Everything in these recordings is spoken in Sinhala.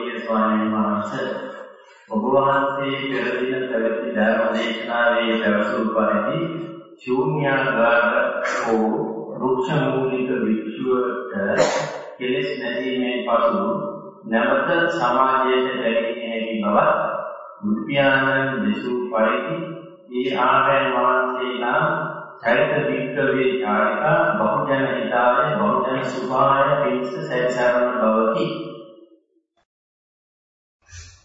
ගෞරවනීය ස්වාමීන් වහන්සේ ඔබ වහන්සේ පෙර දින පැවති ධර්ම දේශනාවේ පැවසූ පරිදි ශූන්‍යාගාර හෝ වෘක්ෂ මූලික වික්ෂුවට කෙලෙස් නැතිීමේ පසු නැවත සමාජයට දැරීමේ හැකි බව බුදු පියාණන් දෙසූ පරිදි ඒ ආගයන් වහන්සේලා චෛත වික්‍රවේ චාරිකා බහුජන හිතාය බහුජන සුභාය පිංස සැරිසරන බවකි.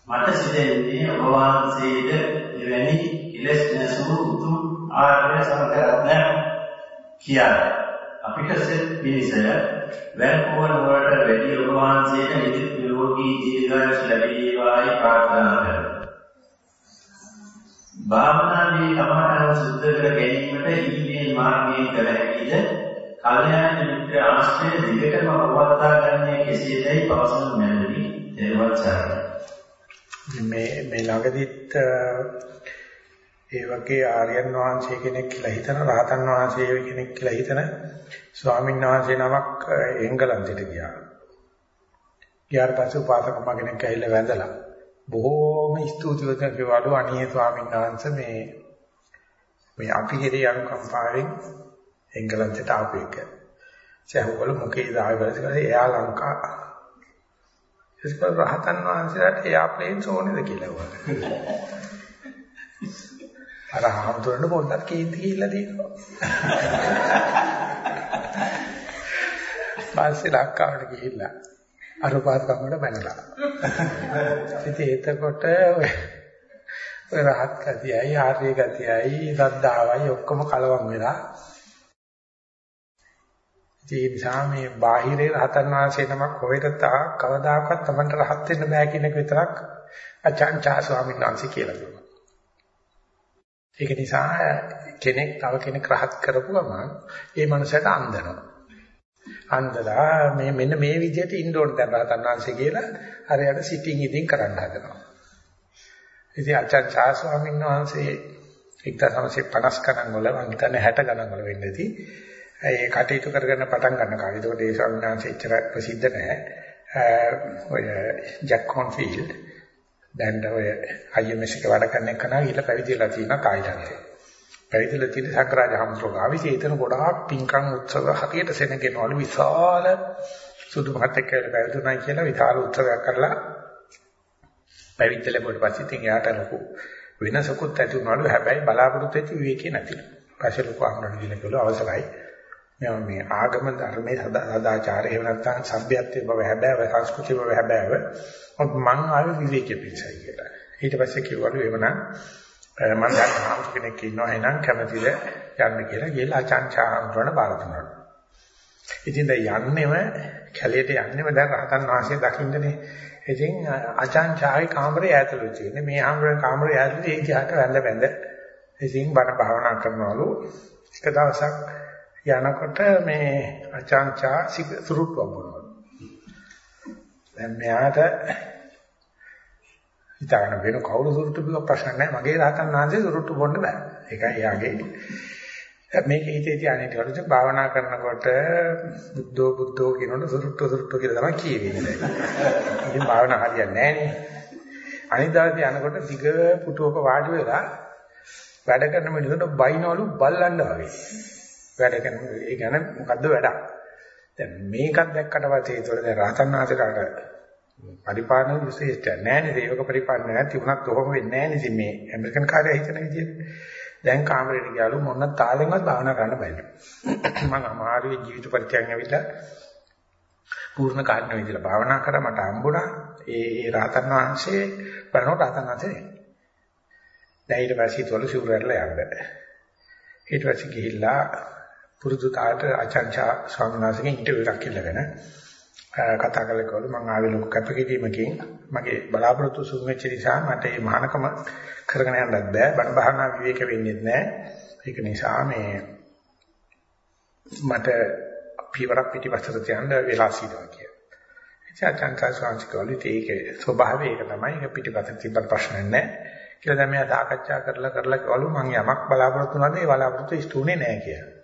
මට සිතෙන්නේ ඔබ වහන්සේට එවැනි කෙලෙස් නැසූ උතුම් ආර්ය සංඝරත්නය කියන්නේ අපිට සෙත් පිළිසය වැල්පුවන වලට වැඩි ඔබ වහන්සේට නිදුක් නිරෝගී ජීවිතයක් ලැබේවායි ප්‍රාර්ථනා කරමි. භාවනාවේ කමඨාන සුද්ධ කර ගැනීමට ඊමේල් මාර්ගයෙන් කළ හැකිද? කල්යාණ මිත්‍ර ආශ්‍රය දිගටම පවත්වා ගන්නේ කෙසේදයි පවසනු මැනවි. දේවත් සරණයි. මේ මේ ළඟදිත් ඒ වගේ ආර්යයන් වහන්සේ කෙනෙක් කියලා හිතන රහතන් වහන්සේ කෙනෙක් කියලා හිතන ස්වාමීන් වහන්සේ නමක් එංගලන්තයට ගියා. ගියාට පස්සේ උපාසක මගෙනෙක් ඇවිල්ලා වැඳලා බොහෝම ස්තුතිවන්ත කෙවලු අනිය ස්වාමීන් වහන්සේ මේ මේ අපි කෙරේ අනුකම්පාවෙන් එංගලන්තයට ආපු එක. සහවල මොකේද ආවද එයා ලංකා ඒක රහතන් වහන්සේලාට එයාප්ලේන්ස් ඕනේද කියලා වුණා. අර හාමුදුරනේ පොඩ්ඩක් කේන්ති ගිහිල්ලා තියෙනවා. පස්සේ ලංකාවට ගිහිල්ලා අරුපාත කමකට බැනලා. ඉතින් එතකොට ඔය ඔය රහත් ගතියයි ආර්ය ගතියයි සද්ධාවයි ඔක්කොම කලවම් වෙලා ඒ නිසා මේ බාහිරේ රහතන් වහන්සේ නමක් හොයට තා කවදාකවත් Tamanට රහත් වෙන්න බෑ කියන එක විතරක් අචාන්චා ස්වාමීන් වහන්සේ කියලා දුන්නා. ඒක නිසා කෙනෙක් තව කෙනෙක් රහත් කරපු ගමන් ඒ මනුස්සයාට අන්දනවා. අන්දලා මේ මෙන්න මේ විදිහට ඉන්න ඕන දැන් රහතන් වහන්සේ කියලා හරියට සිටින් ඉදින් කරන්න හදනවා. ඉතින් අචාන්චා ස්වාමීන් වහන්සේ 1950 ගණන් වල මම හිතන්නේ 60 ගණන් වල වෙන්නේදී ඒ කටයුතු කරගෙන පටන් ගන්න කාලේ. ඒකට ඒ ස්වාමීන් වහන්සේ එච්චර ප්‍රසිද්ධ නැහැ. ඔය ජැක් කොන්ෆීල්ඩ් දැන් ඔය IMS එක වැඩ කරන එක නා ඊළ පැවිදිලා තියෙනවා තායිලන්තේ. පැවිදිලා තියෙන සක්‍රාජ හම්සෝ ආවිසි එතන ගොඩාක් පින්කම් උත්සව හරියට සෙනගෙනවලු විශාල සුදු මහත් එක්ක පැවිදුණා කියලා විශාල උත්සවයක් කරලා පැවිද්ද ලැබුවට පස්සේ ඉතින් එයාට ලොකු වෙනසකුත් ඇති වුණාලු හැබැයි බලාපොරොත්තු වෙච්ච විවේකේ නැතිලු. පස්සේ ලොකු අහන්නට ගිහින් කිව්ලු අවසරයි මම මේ ආගම ධර්මයේ සදාචාරය එහෙම නැත්නම් සભ્યත්වයේ බව හැබෑව සංස්කෘතිය බව හැබෑව මං ආවේ විවේකයේ පිටසයි කියලා. ඊට පස්සේ කිව්වලු එවනම් මම දැන් ආම්ස කෙනෙක් ඉන්නවා එහෙනම් කැමතිද යන්න කියලා ගිහලා අචංචාම්තරණ බාර දුන්නා. ඉතින් දැන් යන්නෙම කැලේට යන්නෙම දැන් රහතන් වහන්සේ දකින්නනේ. ඉතින් අචංචාගේ කාමරේ ඈතලු තියෙන්නේ. මේ ආම්රේ කාමරේ ඈතලු ඒ දිහාට වැඳ වැඳ ඉතින් බණ භාවනා කරනවලු. එක දවසක් යනකොට මේ අචාන්චා සුරුත් වබනවා. දැන් මෙයාට හිතාගෙන වෙන කවුරු සුරුත් බිව ප්‍රශ්න නැහැ. මගේ රහතන් වහන්සේ සුරුත් බොන්න බෑ. ඒකයි එයාගේ. මේක හිතේ තියාගෙන ඉතින් භාවනා කරනකොට බුද්ධෝ බුද්ධෝ කියනකොට සුරුත් සුරුත් කියලා තමයි කියවෙන්නේ. ඉතින් භාවනා හරියන්නේ නැහැ නේ. අනිදාදී යනකොට දිග පුටුවක වාඩි වෙලා වැඩ කරන මිනිස්සුන්ට බයිනවලු බල්ලන්න වගේ. වැඩ කරන ඒ ගැන මොකද්ද වැඩක්. දැන් මේකත් දැක්කට පස්සේ ඒතකොට දැන් රහතන් වහන්සේලාට පරිපාලන විශේෂය නැහැ නේද? ඒක පරිපාලන නැති වුණත් ඔහොම වෙන්නේ නැහැ නේද මේ ඇමරිකන් කාර්යය හිතන විදිහට. දැන් කාමරේට ගියාලු මොන තාලෙන්වත් භාවනා කරන්න බැහැ. මම අමාරුවේ ජීවිත පරිත්‍යාගයෙන් ඇවිල්ලා පූර්ණ කාර්යන විදිහට භාවනා කරා මට හම්බුණා. ඒ රහතන් වහන්සේ බලනකොට රහතන් වහන්සේ නේ. දැන් ඊට පස්සේ තොල සිවුරටලා යන්න. ඊට පස්සේ ගිහිල්ලා පුරුදු තාට ආචාර්ය ස්වාමීන් වහන්සේගෙන් ඉන්ටර්විව් එකක් ඉල්ලගෙන කතා කළේ කොහොමද මම ආවේ ලොකු කැපකිරීමකින් මගේ බලාපොරොත්තු සුන් වෙච්ච නිසා මට මේ මහානකම කරගෙන යන්නත් බෑ බණ භාවනා විවේක වෙන්නේ නැහැ ඒක නිසා මේ මට පියවරක් පිටිපස්සට තියන්න වෙලා සිටවා කියලා. ඉතින් ආචාර්ය ස්වාමීන් ඒකේ ස්වභාවය ඒක තමයි ඒක පිටිපස්සට තිබ්බ ප්‍රශ්න නැහැ. කියලා දැන් මෙයා සාකච්ඡා කරලා කරලා කවලු මම යමක් බලාපොරොත්තු වුණාද ඒ බලාපොරොත්තු ඉෂ්ට උනේ නැහැ කියලා.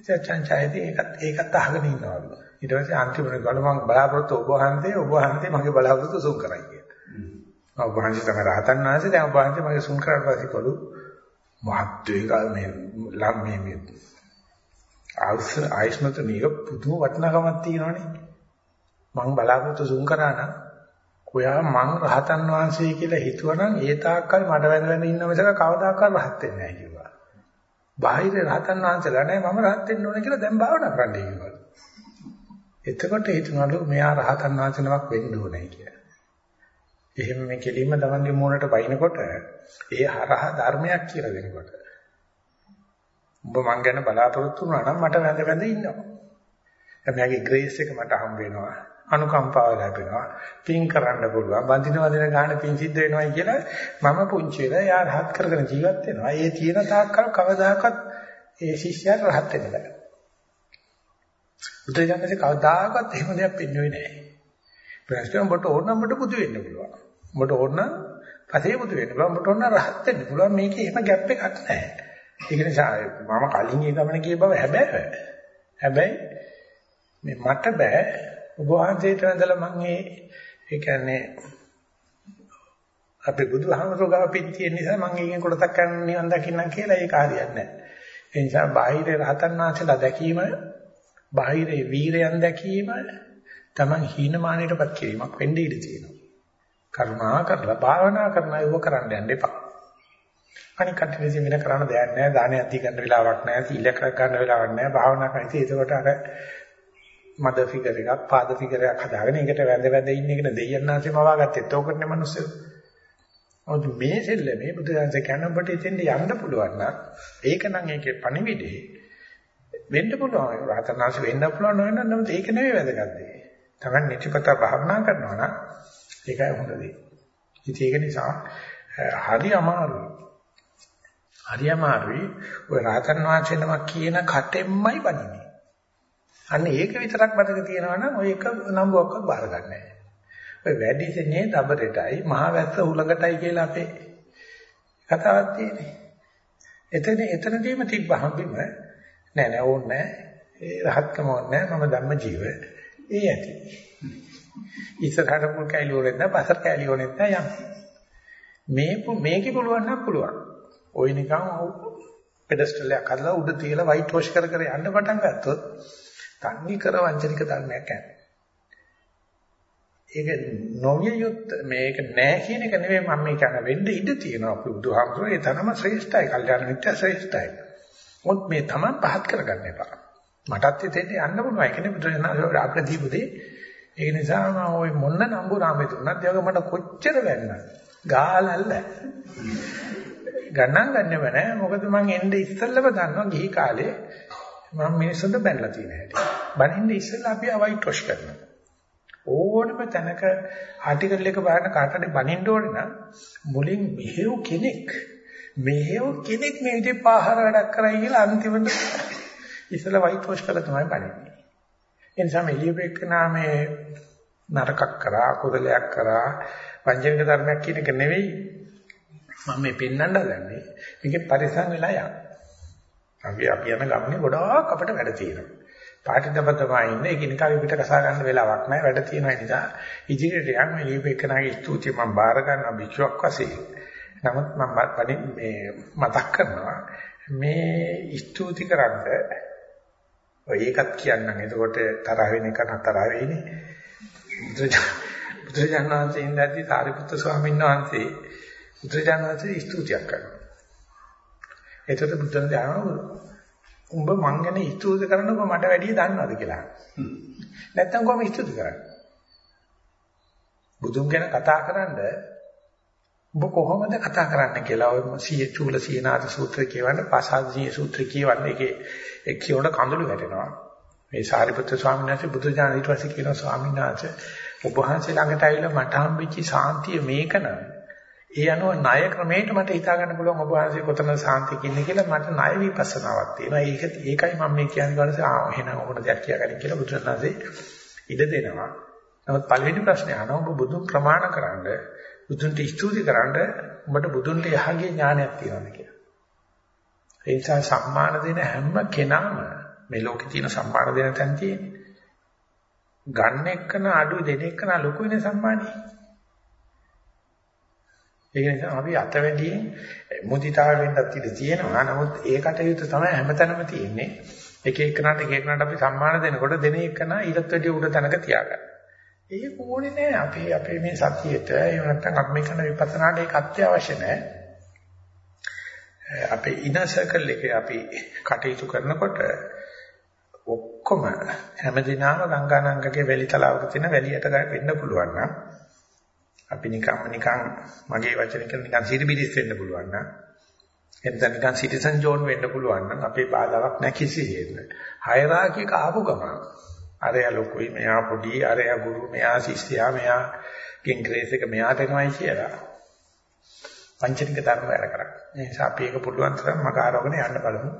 ඉතින් චංචායදී ඒකත් ඒකත් අහගෙන ඉන්නවලු. ඊට පස්සේ අන්තිමට ගල මම බලාපොරොත්තු ඔබ වහන්සේ ඔබ වහන්සේ මගේ බලාපොරොත්තු සුන් කරයි කියලා. ඔබ වහන්සේ තමයි රහතන් වහන්සේ දැන් ඔබ වහන්සේ මගේ සුන් කරාට පස්සේ කළු මහත්වේක මේ ළම්මේ මේ ආයුෂ ආයුෂ්මත මේක පුදුම වටිනාකමක් තියෙනවනේ. මම බලාපොරොත්තු සුන් කරා නම් ඔයා මං රහතන් වහන්සේ කියලා හිතුවනම් ඒ තාක්කල් මට වැඳ වැඳ ඉන්න මිසක කවදාකවත් රහත් වෙන්නේ නැහැ කිව්වා. බාහිර රහතන් වහන්සේලා නෑ මම රහත් වෙන්න ඕනේ කියලා දැන් භාවනා කරන්නයි කිව්වා. එතකොට හිතනවලු මෙයා රහතන් වහන්සේ නමක් වෙන්න ඕනේ කියලා. එහෙම මේ කෙලින්ම තමන්ගේ මූණට වයින්කොට ඒ හරහා ධර්මයක් කියලා දෙනකොට. ඔබ මං ගැන බලාපොරොත්තු වුණා නම් මට වැඳ වැඳ ඉන්නවා. එයාගේ ග්‍රේස් එක මට හම් වෙනවා. අනුකම්පාව ලැබෙනවා. පින් කරන්න පුළුවන්. බඳින වදින ගාන පින් සිද්ධ වෙනවයි කියලා මම පුංචි වෙලා යා රහත් කරගෙන ජීවත් වෙනවා. ඒ තියෙන තාක්කල් කවදාකවත් ඒ ශිෂ්‍යයාට රහත් වෙන්න බෑ. බුදුරජාණන්සේ කවදාකවත් එහෙම දෙයක් පෙන්වුවේ නැහැ. ප්‍රශ්න ඔබට ඕන නම් ඔබට බුදු වෙන්න පුළුවන්. ඔබට ඕන නම් පතේ බුදු වෙන්න පුළුවන්. ඔබට ඕන නම් රහත් වෙන්න පුළුවන්. මේකේ එහෙම ગેප් එකක් නැහැ. ඒක නිසා මම කලින් ඒ ගමන ගිය බව හැබැයි හැබැයි මේ මට බෑ ඔබ වහන්සේට වැඳලා මම ඒ ඒ කියන්නේ අපේ බුදුහාමරෝ ගාව පිටිය නිසා මම ඒකෙන් කොටසක් ගන්න නිවන් දකින්න කියලා ඒක හරියන්නේ නැහැ. ඒ නිසා බාහිර රහතන් වහන්සේලා දැකීම බාහිර වීරයන් දැකීම Taman හීනමානයටපත් කිරීමක් වෙන්න ඉඩ තියෙනවා. කරුණා කරලා භාවනා කරන අයව කරන්න යන්න එපා. අනික කටිවිසි වෙන කරන්න දෙයක් නැහැ. දානය අධි ගන්න වෙලාවක් නැහැ. සීල කර ගන්න වෙලාවක් නැහැ. භාවනා කරන්නේ ඒකට අර මද ෆිගර් එකක් පාද ෆිගර් එකක් හදාගෙන ඒකට වැඳ වැඳ ඉන්න එකනේ දෙයයන්ාන්සේ මවාගත්තේ. ඒකනේ මිනිස්සු. ඔව් මේ සෙල්ලමේ බුදුදහම කියන ඔබට එතෙන්ට යන්න පුළුවන් නම් ඒක නම් ඒකේ පණිවිඩේ වෙන්න පුළුවන්. රහතනාංශ වෙන්න පුළුවන් නෝ නම් ඒක නෙවෙයි වැදගත් දේ. තමයි නිතිපත භාවනා කරනවා නම් ඒකයි හොඳ දේ. ඉතින් ඒක නිසා හරි අමාරුයි. හරි අමාරුයි. ඔය රහතන් වහන්සේ නමක් කියන කටෙන්මයි බණින්නේ. අන්න ඒක විතරක් මතක තියෙනවා නම් ඔය එක නම්බුවක්වත් බාර ගන්න නැහැ. ඔය වැඩි දෙන්නේ දබරටයි මහ වැස්ස උලඟටයි කියලා අපේ කතාවක් තියෙන්නේ. එතන එතනදීම තිබ්බහම බිම නෑ නෑ ඕනේ ඒ රහත්කම ඕනේ මම ධම්ම ජීව. ඒ ඇති. ඉස්සරහට මුල් කැලි ඕනෙත් නෑ පසර කැලි ඕනෙත් නෑ යම්. මේ මේකේ පුළුවන් නම් පුළුවන්. ওই නිකන් පෙඩස්ටල් එකක් හදලා උඩ තියලා වයිට් වොෂ් කර කර යන්න පටන් ගත්තොත් තන්නේ කර වංචනික ධර්මයක් යන්නේ. ඒක නොවිය යුත් මේක නෑ කියන එක නෙවෙයි මම මේ කියන වෙන්න ඉඩ තියෙනවා අපි බුදුහාමුදුරේ ඒ තරම ශ්‍රේෂ්ඨයි කල්යාණ මිත්‍යා ශ්‍රේෂ්ඨයි. මොකද මේ Taman පහත් කරගන්න එපා. මටත් එතෙන්ට යන්න පුළුවන්. ඒක නේ බුදුරජාණන් අපිට දීපුදී. ඒ නිසා මම ওই මොන්න නම්බු රාමේ තුනත් යෝග මට කොච්චර වැන්නද? ගාලල්ල. ගණන් ගන්නෙම නෑ. මොකද මං එන්නේ ඉස්සෙල්ලම දන්නවා ගිහි කාලේ මම මිනිස්සුන්ට බැනලා තියෙන හැටි. බනින්න ඉස්සෙල්ලා අපි අවයිට් වොෂ් කරනවා. ඕනම තැනක ආටිකල් එක බලන්න කාටද බනින්න ඕනේ නම් මුලින් මෙහෙව් කෙනෙක් මෙහෙව් කෙනෙක් මේ විදිහේ පාහර වැඩක් කරයි කියලා අන්තිමට ඉස්සෙල්ලා වයිට් වොෂ් කරලා තමයි බනින්නේ. ඒ නිසා මේ ලියුපෙක් නාමේ නරකක් කරා කුසලයක් කරා පංචමික ධර්මයක් කියන එක නෙවෙයි මම මේ පෙන්වන්න හදන්නේ. මේකේ පරිසම් වෙලා යන්න. අපි අපි යන ගමනේ ගොඩාක් අපිට වැඩ තියෙනවා. පාටිදපතමයි ඉන්නේ ඒක නිකන් පිට කසා ගන්න වෙලාවක් නැහැ වැඩ තියෙනවා නිසා ඉදිරියට යන්න මේ ලියුපෙකනාගේ ස්තුතිය මම බාර ගන්න භික්ෂුවක් වශයෙන්. නමුත් මම මේ මතක් කරනවා මේ ස්තුති කරන්න ඔය ඒකත් කියන්නම් එතකොට තරහ වෙන එක නතරහ වෙන්නේ. බුදුරජාණන් වහන්සේ ඉඳද්දි සාරිපුත්‍ර ස්වාමීන් වහන්සේ බුදුරජාණන් වහන්සේ ස්තුතියක් කරනවා. එතකොට බුදුන් දහනවා උඹ මං ගැන ස්තුති කරනකො මට වැඩිය දන්නවද කියලා. නැත්තම් කොහොම ස්තුති කරන්නේ? බුදුන් ගැන කතා කරන්නේ ඔබ කොහොමද කතා කරන්න කියලා ඔය සිය චූල සීනාද සූත්‍රය කියවන්න පාසාදීය සූත්‍රය කියවන්න ඒකේ ඒ කියවන කඳුළු වැටෙනවා මේ සාරිපුත්‍ර ස්වාමීන් වහන්සේ බුදුජානක ඊට පස්සේ කියනවා ස්වාමීන් වහන්සේ ඔබ වහන්සේ ළඟට ආවිල්ලා මට හම්බෙච්ච සාන්තිය මේක නම ඒ අනුව ණය ක්‍රමයට මට හිතා ගන්න පුළුවන් ඔබ වහන්සේ කොතනද සාන්තිය කියන්නේ කියලා මට ණය විපස්සනාවක් තියෙනවා ඒක ඒකයි මම මේ කියන්නේ ගන්නසේ ආ එහෙනම් ඔකට දෙයක් කියාගන්න කියලා බුදුරජාණන්සේ ඉඩ දෙනවා නමුත් පළවෙනි ප්‍රශ්නේ අහනවා ඔබ බුදුන් ප්‍රමාණ කරන්නේ බුදුන්ට ස්තුති කරන්න උඹට බුදුන්ට යහගේ ඥානයක් තියෙනවද කියලා. ඒ නිසා සම්මාන දෙන හැම කෙනාම මේ ලෝකේ තියෙන සම්මාන දෙන තැන තියෙන්නේ. ගන්න එක්කන අඩු දෙන එක්කන ලොකු වෙන සම්මානයි. ඒ නිසා අපි අතවැඩියෙන් මුදිතාව වෙන්නත් ඉඩ තියෙනවා. නමුත් ඒ කටයුතු තමයි හැමතැනම තියෙන්නේ. එක එකනට එක එකනට අපි සම්මාන දෙනකොට දෙන එකන ඊටත් වැඩි උඩ තැනක තියාගන්න. ඒක ඕනේ නෑ. අපි අපේ මේ සතියේට එහෙම නැත්නම් අපි මේ කරන විපස්සනාට ඒක අත්‍යවශ්‍ය නෑ. අපේ ඉනර් සර්කල් එකේ අපි කටයුතු කරනකොට ඔක්කොම හැමදිනම ගංගානංගගේ වැලි තලාවක තියෙන වැලියට වෙන්න පුළුවන් නම් අපි නිකන් නිකන් මගේ වචන කියන නිකන් සිරිබිරිස් වෙන්න පුළුවන් නම් එතන නිකන් සිටිසන් ජෝන් වෙන්න පුළුවන් නම් අපේ බාධාවක් නැහැ කිසිසේත්. හයරාකි එක ආපු ගමන් අරය ලොකුයි මෙයා පොඩි අරය ගුරු මෙයා ශිෂ්‍යයා මෙයා කිංග්‍රේස් එක මෙයාට එනවයි කියලා. පංචනික ධර්ම වැඩ කරා. ඒ නිසා අපි ඒක පුළුවන් තරම් මග ආරෝගණ යන්න බලමු.